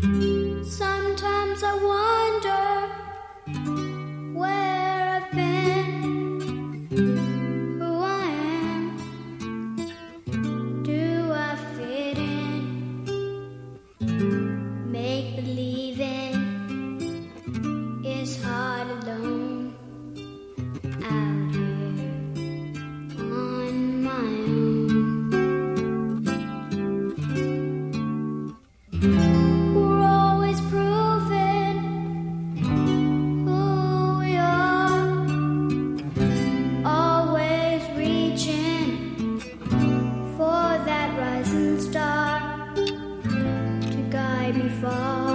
Sometimes I wonder where I've been, who I am, do I fit in? Make believing is hard alone out here on my own. far.